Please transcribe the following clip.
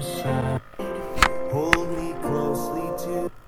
Hold me closely to.